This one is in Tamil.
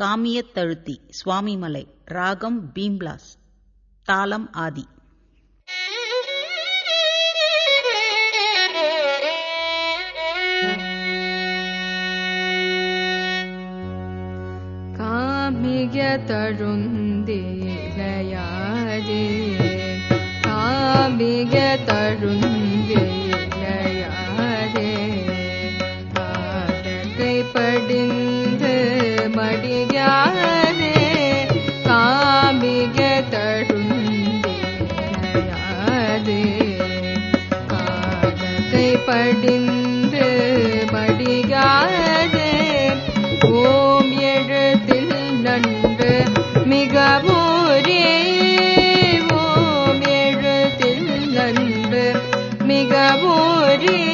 காமியத்தழுத்தி சுவாமிமலை ராகம் பீம்லாஸ் தாளம் ஆதி. காமிக தழுந்திலையாதே படிந்து படிகாதே. ஓம் எழுத்தில் நன்று மிகவூரே. ஓம் எழுத்தில் நன்று மிகவூரே.